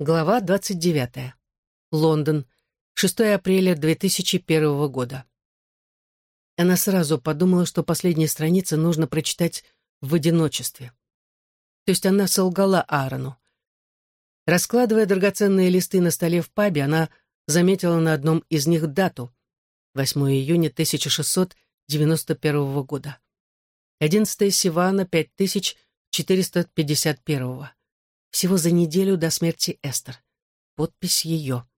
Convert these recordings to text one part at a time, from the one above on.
Глава 29. Лондон. 6 апреля 2001 года. Она сразу подумала, что последние страницы нужно прочитать в одиночестве. То есть она солгала Аарону. Раскладывая драгоценные листы на столе в пабе, она заметила на одном из них дату — 8 июня 1691 года. 11 Сивана 5451 всего за неделю до смерти Эстер. Подпись ее.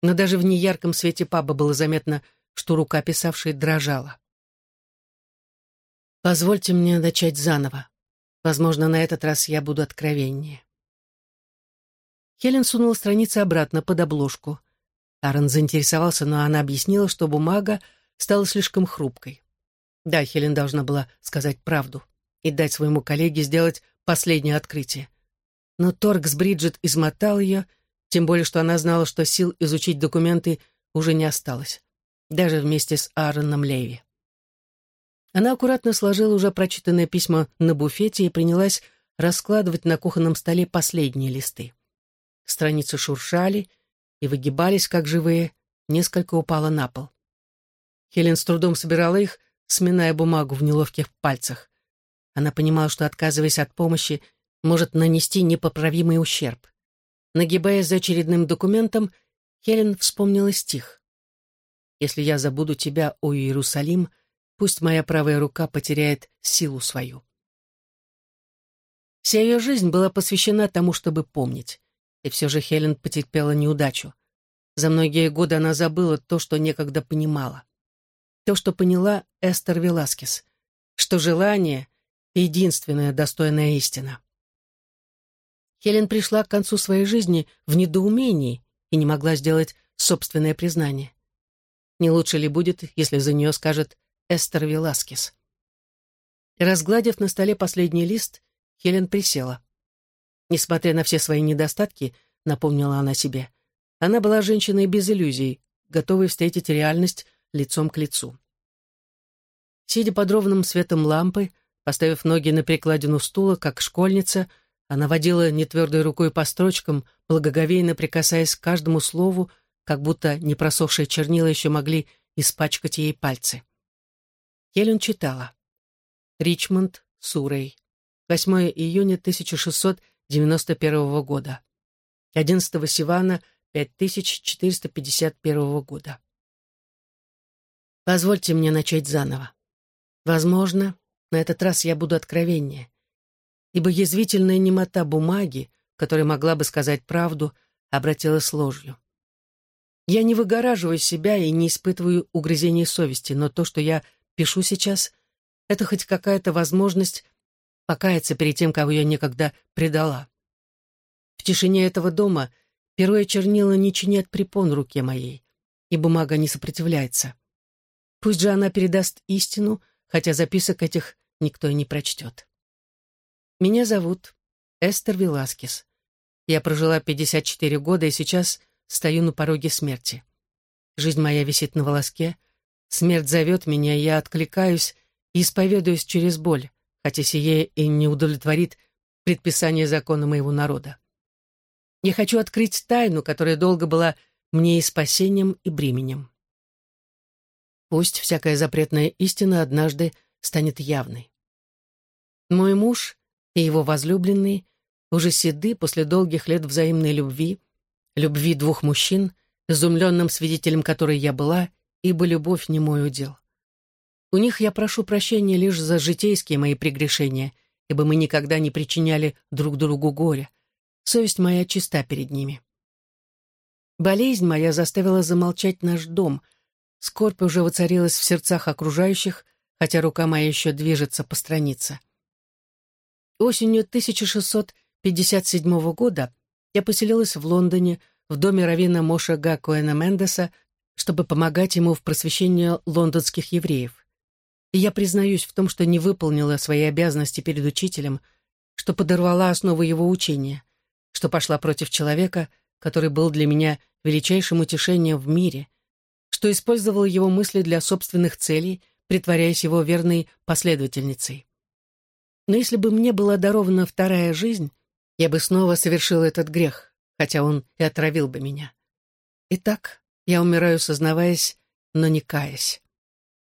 Но даже в неярком свете паба было заметно, что рука писавшей дрожала. «Позвольте мне начать заново. Возможно, на этот раз я буду откровеннее». Хелен сунула страницы обратно под обложку. Аарон заинтересовался, но она объяснила, что бумага стала слишком хрупкой. Да, Хелен должна была сказать правду и дать своему коллеге сделать последнее открытие. Но торг с Бриджит измотал ее, тем более, что она знала, что сил изучить документы уже не осталось, даже вместе с Аароном Леви. Она аккуратно сложила уже прочитанное письма на буфете и принялась раскладывать на кухонном столе последние листы. Страницы шуршали и выгибались, как живые, несколько упало на пол. Хелен с трудом собирала их, сминая бумагу в неловких пальцах. Она понимала, что, отказываясь от помощи, может нанести непоправимый ущерб. Нагибаясь за очередным документом, Хелен вспомнила стих. «Если я забуду тебя, о Иерусалим, пусть моя правая рука потеряет силу свою». Вся ее жизнь была посвящена тому, чтобы помнить. И все же Хелен потерпела неудачу. За многие годы она забыла то, что некогда понимала. То, что поняла Эстер Веласкес, что желание — единственная достойная истина. Хелен пришла к концу своей жизни в недоумении и не могла сделать собственное признание. Не лучше ли будет, если за нее скажет Эстер Веласкес? Разгладив на столе последний лист, Хелен присела. Несмотря на все свои недостатки, напомнила она себе, она была женщиной без иллюзий, готовой встретить реальность лицом к лицу. Сидя под ровным светом лампы, поставив ноги на прикладину стула, как школьница — она водила нетвердой рукой по строчкам, благоговейно прикасаясь к каждому слову, как будто непросохшие чернила еще могли испачкать ей пальцы. Хелен читала. Ричмонд, Сурей. 8 июня 1691 года. 11 Сивана 5451 года. Позвольте мне начать заново. Возможно, на этот раз я буду откровеннее ибо язвительная немота бумаги, которая могла бы сказать правду, обратилась ложью. Я не выгораживаю себя и не испытываю угрызений совести, но то, что я пишу сейчас, это хоть какая-то возможность покаяться перед тем, кого я некогда предала. В тишине этого дома перо и чернила не чинят препон руке моей, и бумага не сопротивляется. Пусть же она передаст истину, хотя записок этих никто и не прочтет. Меня зовут Эстер Веласкес. Я прожила 54 года и сейчас стою на пороге смерти. Жизнь моя висит на волоске. Смерть зовет меня, я откликаюсь и исповедуюсь через боль, хотя сие и не удовлетворит предписание закона моего народа. Я хочу открыть тайну, которая долго была мне и спасением, и бременем. Пусть всякая запретная истина однажды станет явной. Мой муж и его возлюбленный, уже седы после долгих лет взаимной любви, любви двух мужчин, изумленным свидетелем которой я была, ибо любовь не мой удел. У них я прошу прощения лишь за житейские мои прегрешения, ибо мы никогда не причиняли друг другу горя. Совесть моя чиста перед ними. Болезнь моя заставила замолчать наш дом. Скорбь уже воцарилась в сердцах окружающих, хотя рука моя еще движется по странице. Осенью 1657 года я поселилась в Лондоне в доме равина Моша Гакуэна Мендеса, чтобы помогать ему в просвещении лондонских евреев. И я признаюсь в том, что не выполнила свои обязанности перед учителем, что подорвала основу его учения, что пошла против человека, который был для меня величайшим утешением в мире, что использовала его мысли для собственных целей, притворяясь его верной последовательницей. Но если бы мне была дарована вторая жизнь, я бы снова совершил этот грех, хотя он и отравил бы меня. Итак, я умираю, сознаваясь, но не каясь.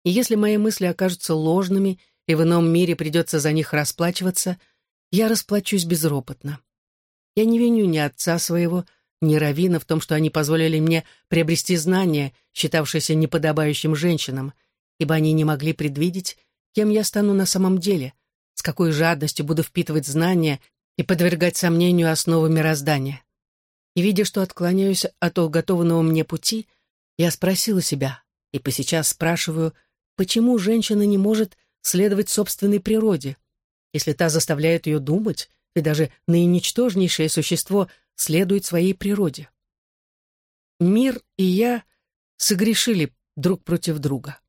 И если мои мысли окажутся ложными, и в ином мире придется за них расплачиваться, я расплачусь безропотно. Я не виню ни отца своего, ни Равина в том, что они позволили мне приобрести знания, считавшиеся неподобающим женщинам, ибо они не могли предвидеть, кем я стану на самом деле, с какой жадностью буду впитывать знания и подвергать сомнению основы мироздания. И видя, что отклоняюсь от уготованного мне пути, я спросила себя, и по сейчас спрашиваю, почему женщина не может следовать собственной природе, если та заставляет ее думать, и даже наиничтожнейшее существо следует своей природе. Мир и я согрешили друг против друга.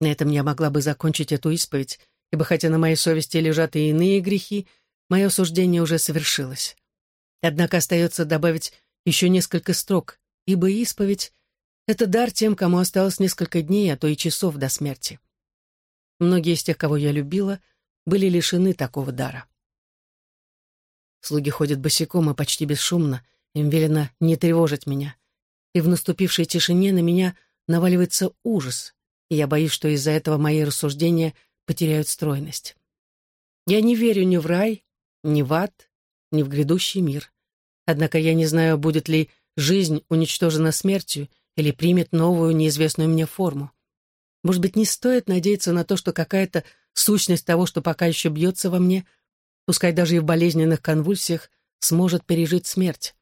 На этом я могла бы закончить эту исповедь, ибо хотя на моей совести лежат и иные грехи, мое суждение уже совершилось. Однако остается добавить еще несколько строк, ибо исповедь — это дар тем, кому осталось несколько дней, а то и часов до смерти. Многие из тех, кого я любила, были лишены такого дара. Слуги ходят босиком и почти бесшумно, им велено не тревожить меня. И в наступившей тишине на меня наваливается ужас, и я боюсь, что из-за этого мои рассуждения потеряют стройность. Я не верю ни в рай, ни в ад, ни в грядущий мир. Однако я не знаю, будет ли жизнь уничтожена смертью или примет новую, неизвестную мне форму. Может быть, не стоит надеяться на то, что какая-то сущность того, что пока еще бьется во мне, пускай даже и в болезненных конвульсиях, сможет пережить смерть.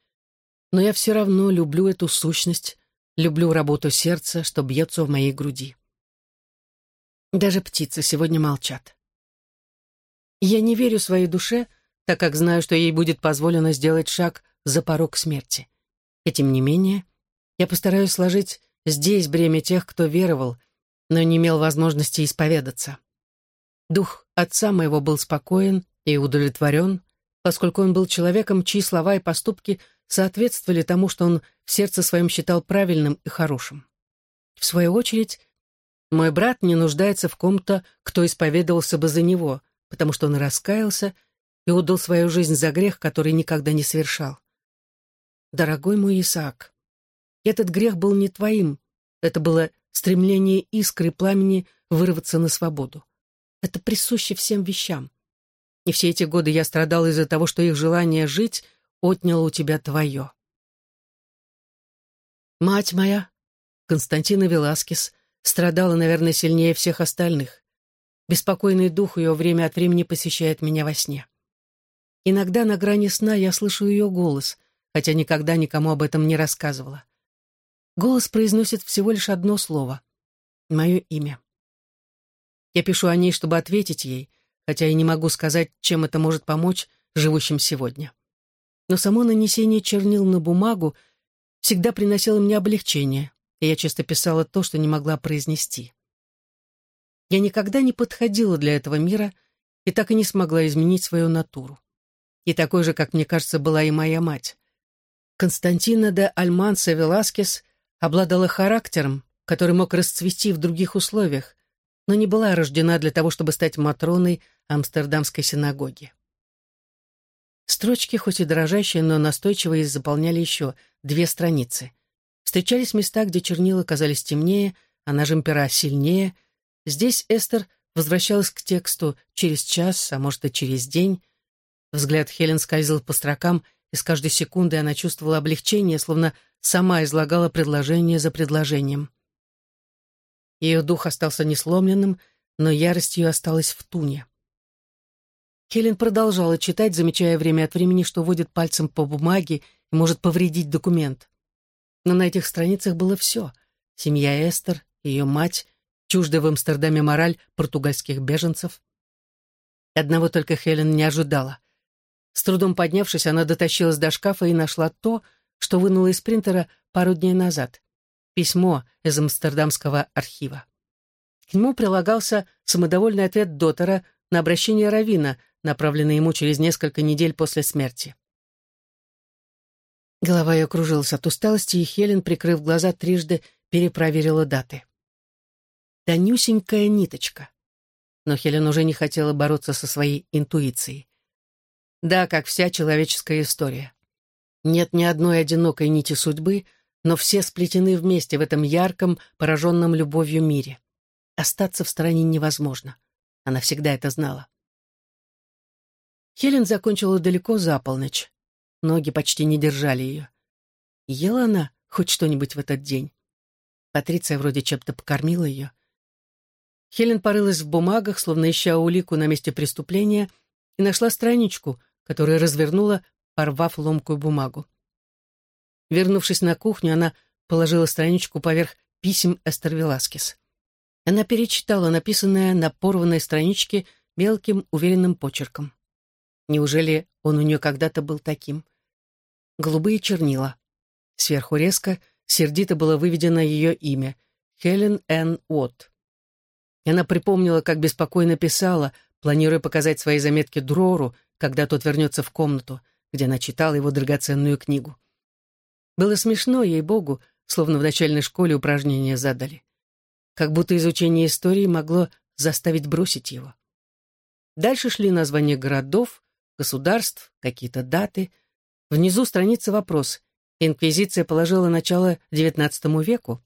Но я все равно люблю эту сущность, люблю работу сердца, что бьется в моей груди. Даже птицы сегодня молчат. Я не верю своей душе, так как знаю, что ей будет позволено сделать шаг за порог смерти. И тем не менее, я постараюсь сложить здесь бремя тех, кто веровал, но не имел возможности исповедаться. Дух отца моего был спокоен и удовлетворен, поскольку он был человеком, чьи слова и поступки соответствовали тому, что он в сердце своем считал правильным и хорошим. В свою очередь, мой брат не нуждается в ком-то, кто исповедовался бы за него, потому что он раскаялся и отдал свою жизнь за грех, который никогда не совершал. Дорогой мой Исаак, этот грех был не твоим, это было стремление искры пламени вырваться на свободу. Это присуще всем вещам. И все эти годы я страдал из-за того, что их желание жить отняло у тебя твое. Мать моя, Константина Веласкес, страдала, наверное, сильнее всех остальных. Беспокойный дух ее время от времени посещает меня во сне. Иногда на грани сна я слышу ее голос, хотя никогда никому об этом не рассказывала. Голос произносит всего лишь одно слово — мое имя. Я пишу о ней, чтобы ответить ей — хотя и не могу сказать, чем это может помочь живущим сегодня. Но само нанесение чернил на бумагу всегда приносило мне облегчение, я часто писала то, что не могла произнести. Я никогда не подходила для этого мира и так и не смогла изменить свою натуру. И такой же, как мне кажется, была и моя мать. Константина де Альманса Веласкес обладала характером, который мог расцвести в других условиях, но не была рождена для того, чтобы стать матроной Амстердамской синагоги. Строчки, хоть и дрожащие, но настойчивые, заполняли еще две страницы. Встречались места, где чернила казались темнее, а нажим пера сильнее. Здесь Эстер возвращалась к тексту через час, а может и через день. Взгляд Хелен скользил по строкам, и с каждой секундой она чувствовала облегчение, словно сама излагала предложение за предложением. Ее дух остался несломленным, но ярость ее осталась в туне. Хелен продолжала читать, замечая время от времени, что водит пальцем по бумаге и может повредить документ. Но на этих страницах было все. Семья Эстер, ее мать, чуждая в Амстердаме мораль португальских беженцев. Одного только Хелен не ожидала. С трудом поднявшись, она дотащилась до шкафа и нашла то, что вынула из принтера пару дней назад письмо из Амстердамского архива. К нему прилагался самодовольный ответ Доттера на обращение Равина, направленное ему через несколько недель после смерти. Голова ее кружилась от усталости, и Хелен, прикрыв глаза, трижды перепроверила даты. Тонюсенькая ниточка. Но Хелен уже не хотела бороться со своей интуицией. Да, как вся человеческая история. Нет ни одной одинокой нити судьбы, но все сплетены вместе в этом ярком, пораженном любовью мире. Остаться в стороне невозможно. Она всегда это знала. Хелен закончила далеко за полночь. Ноги почти не держали ее. Ела она хоть что-нибудь в этот день? Патриция вроде чем-то покормила ее. Хелен порылась в бумагах, словно ища улику на месте преступления, и нашла страничку, которую развернула, порвав ломкую бумагу. Вернувшись на кухню, она положила страничку поверх писем Эстер Веласкес. Она перечитала написанное на порванной страничке мелким уверенным почерком. Неужели он у нее когда-то был таким? Голубые чернила. Сверху резко, сердито было выведено ее имя — Хелен Н. Уотт. И она припомнила, как беспокойно писала, планируя показать свои заметки Дрору, когда тот вернется в комнату, где она читала его драгоценную книгу. Было смешно, ей-богу, словно в начальной школе упражнения задали. Как будто изучение истории могло заставить бросить его. Дальше шли названия городов, государств, какие-то даты. Внизу страница вопрос. Инквизиция положила начало XIX веку.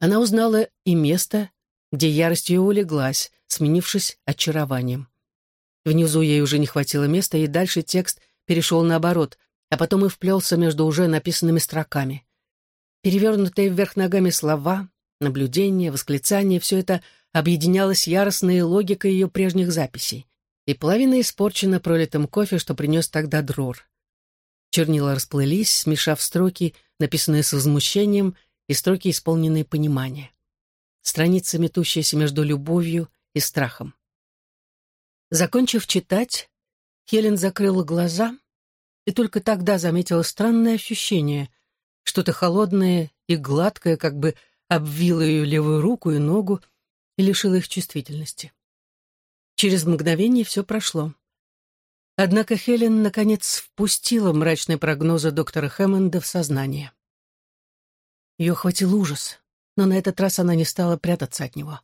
Она узнала и место, где ярость ее улеглась, сменившись очарованием. Внизу ей уже не хватило места, и дальше текст перешел наоборот, а потом и вплелся между уже написанными строками. Перевернутые вверх ногами слова, наблюдения, восклицания — все это объединялось яростной логикой ее прежних записей. И половина испорчена пролитым кофе, что принес тогда дрор. Чернила расплылись, смешав строки, написанные с возмущением, и строки, исполненные понимания. Страница, метущаяся между любовью и страхом. Закончив читать, Хелен закрыла глаза и только тогда заметила странное ощущение. Что-то холодное и гладкое как бы обвило ее левую руку и ногу и лишило их чувствительности. Через мгновение все прошло. Однако Хелен, наконец, впустила мрачные прогнозы доктора Хэммонда в сознание. Ее охватил ужас, но на этот раз она не стала прятаться от него.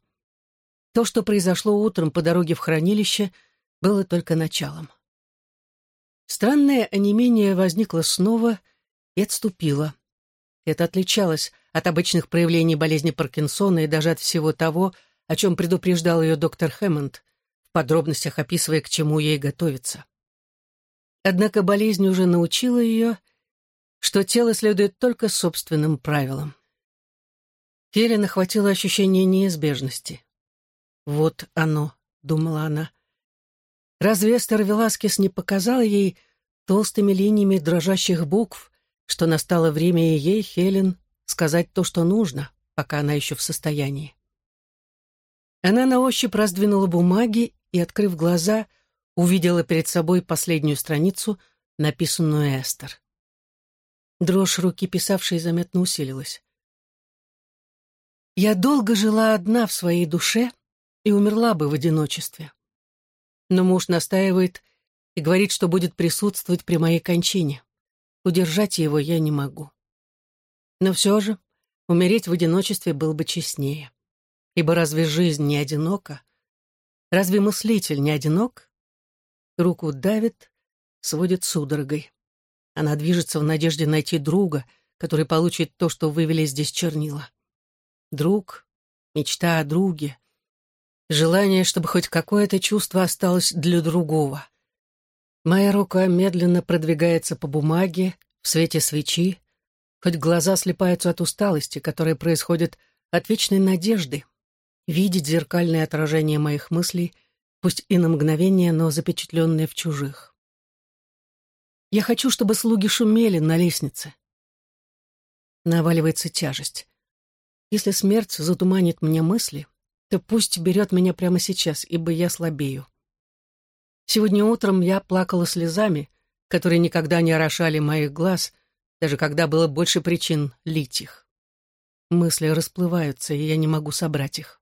То, что произошло утром по дороге в хранилище, было только началом. Странное онемение возникло снова и отступило. Это отличалось от обычных проявлений болезни Паркинсона и даже от всего того, о чем предупреждал ее доктор Хэммонд, подробностях описывая, к чему ей готовиться. Однако болезнь уже научила ее, что тело следует только собственным правилам. Хелен охватило ощущение неизбежности. «Вот оно», — думала она. Разве Эстер Веласкес не показала ей толстыми линиями дрожащих букв, что настало время ей, Хелен, сказать то, что нужно, пока она еще в состоянии? Она на ощупь раздвинула бумаги и, открыв глаза, увидела перед собой последнюю страницу, написанную Эстер. Дрожь руки писавшей заметно усилилась. «Я долго жила одна в своей душе и умерла бы в одиночестве. Но муж настаивает и говорит, что будет присутствовать при моей кончине. Удержать его я не могу. Но все же умереть в одиночестве было бы честнее. Ибо разве жизнь не одинока? Разве мыслитель не одинок? Руку давит, сводит судорогой. Она движется в надежде найти друга, который получит то, что вывели здесь чернила. Друг, мечта о друге, желание, чтобы хоть какое-то чувство осталось для другого. Моя рука медленно продвигается по бумаге, в свете свечи, хоть глаза слепаются от усталости, которая происходит от вечной надежды, видеть зеркальное отражение моих мыслей, пусть и на мгновение, но запечатленные в чужих. Я хочу, чтобы слуги шумели на лестнице. Наваливается тяжесть. Если смерть затуманит мне мысли, то пусть берет меня прямо сейчас, ибо я слабею. Сегодня утром я плакала слезами, которые никогда не орошали моих глаз, даже когда было больше причин лить их. Мысли расплываются, и я не могу собрать их.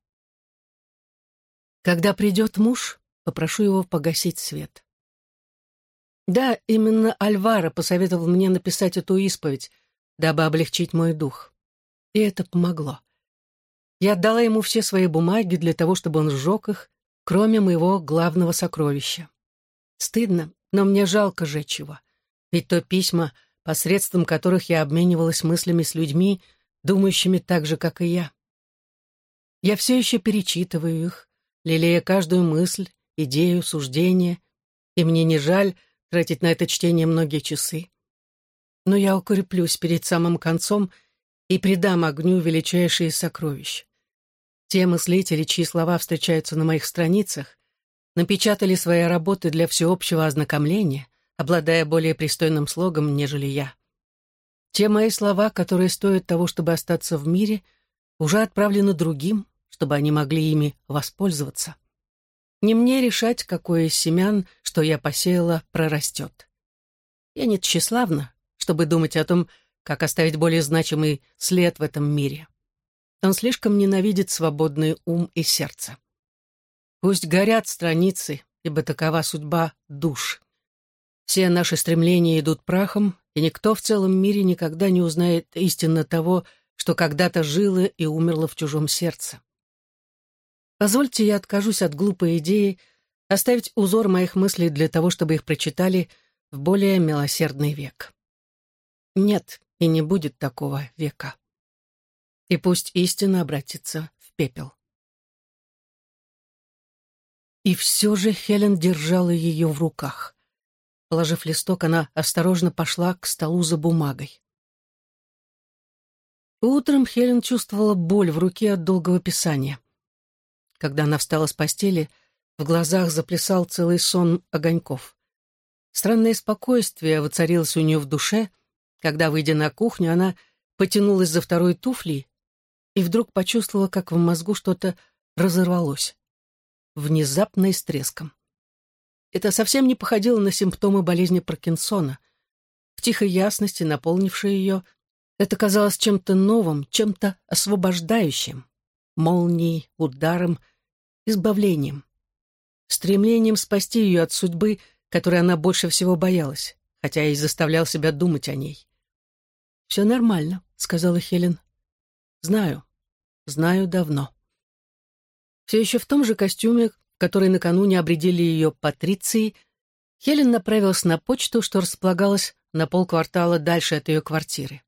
Когда придет муж, попрошу его погасить свет. Да, именно Альвара посоветовал мне написать эту исповедь, дабы облегчить мой дух. И это помогло. Я отдала ему все свои бумаги для того, чтобы он сжег их, кроме моего главного сокровища. Стыдно, но мне жалко жечь его. Ведь то письма, посредством которых я обменивалась мыслями с людьми, думающими так же, как и я. Я все еще перечитываю их, лелея каждую мысль, идею, суждение, и мне не жаль тратить на это чтение многие часы. Но я укреплюсь перед самым концом и придам огню величайшие сокровища. Те мыслители, чьи слова встречаются на моих страницах, напечатали свои работы для всеобщего ознакомления, обладая более пристойным слогом, нежели я. Те мои слова, которые стоят того, чтобы остаться в мире, уже отправлены другим, чтобы они могли ими воспользоваться. Не мне решать, какое из семян, что я посеяла, прорастет. Я не тщеславна, чтобы думать о том, как оставить более значимый след в этом мире. Он слишком ненавидит свободный ум и сердце. Пусть горят страницы, ибо такова судьба душ. Все наши стремления идут прахом, и никто в целом мире никогда не узнает истинно того, что когда-то жило и умерло в чужом сердце. Позвольте, я откажусь от глупой идеи оставить узор моих мыслей для того, чтобы их прочитали в более милосердный век. Нет, и не будет такого века. И пусть истина обратится в пепел. И все же Хелен держала ее в руках. Положив листок, она осторожно пошла к столу за бумагой. Утром Хелен чувствовала боль в руке от долгого писания. Когда она встала с постели, в глазах заплясал целый сон огоньков. Странное спокойствие воцарилось у нее в душе, когда, выйдя на кухню, она потянулась за второй туфлей и вдруг почувствовала, как в мозгу что-то разорвалось. Внезапно и с треском. Это совсем не походило на симптомы болезни Паркинсона. В тихой ясности, наполнившей ее, это казалось чем-то новым, чем-то освобождающим, молнией, ударом, избавлением, стремлением спасти ее от судьбы, которой она больше всего боялась, хотя и заставлял себя думать о ней. «Все нормально», — сказала Хелен. «Знаю, знаю давно». Все еще в том же костюме, который накануне обредили ее патрицией, Хелен направилась на почту, что располагалась на полквартала дальше от ее квартиры.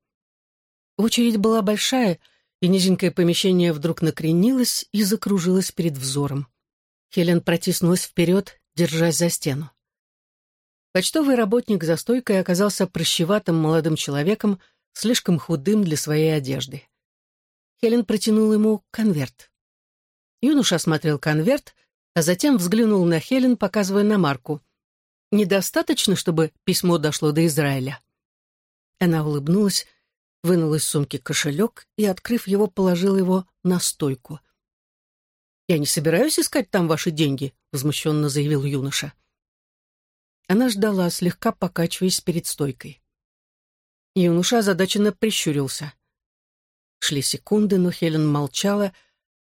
Очередь была большая, и низенькое помещение вдруг накренилось и закружилось перед взором. Хелен протиснулась вперед, держась за стену. Почтовый работник за стойкой оказался прыщеватым молодым человеком, слишком худым для своей одежды. Хелен протянула ему конверт. Юноша осмотрел конверт, а затем взглянул на Хелен, показывая на марку. «Недостаточно, чтобы письмо дошло до Израиля?» Она улыбнулась, вынула из сумки кошелек и, открыв его, положила его на стойку. «Я не собираюсь искать там ваши деньги», — возмущенно заявил юноша. Она ждала, слегка покачиваясь перед стойкой. Юноша озадаченно прищурился. Шли секунды, но Хелен молчала,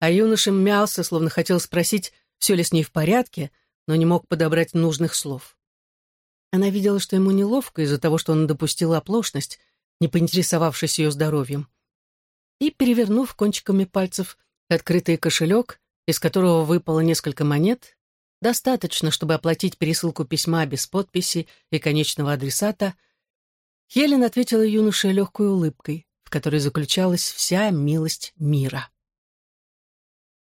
а юноша мялся, словно хотел спросить, все ли с ней в порядке, но не мог подобрать нужных слов. Она видела, что ему неловко из-за того, что он допустил оплошность, не поинтересовавшись ее здоровьем. И, перевернув кончиками пальцев открытый кошелек, из которого выпало несколько монет, достаточно, чтобы оплатить пересылку письма без подписи и конечного адресата, Хелен ответила юноше легкой улыбкой, в которой заключалась вся милость мира.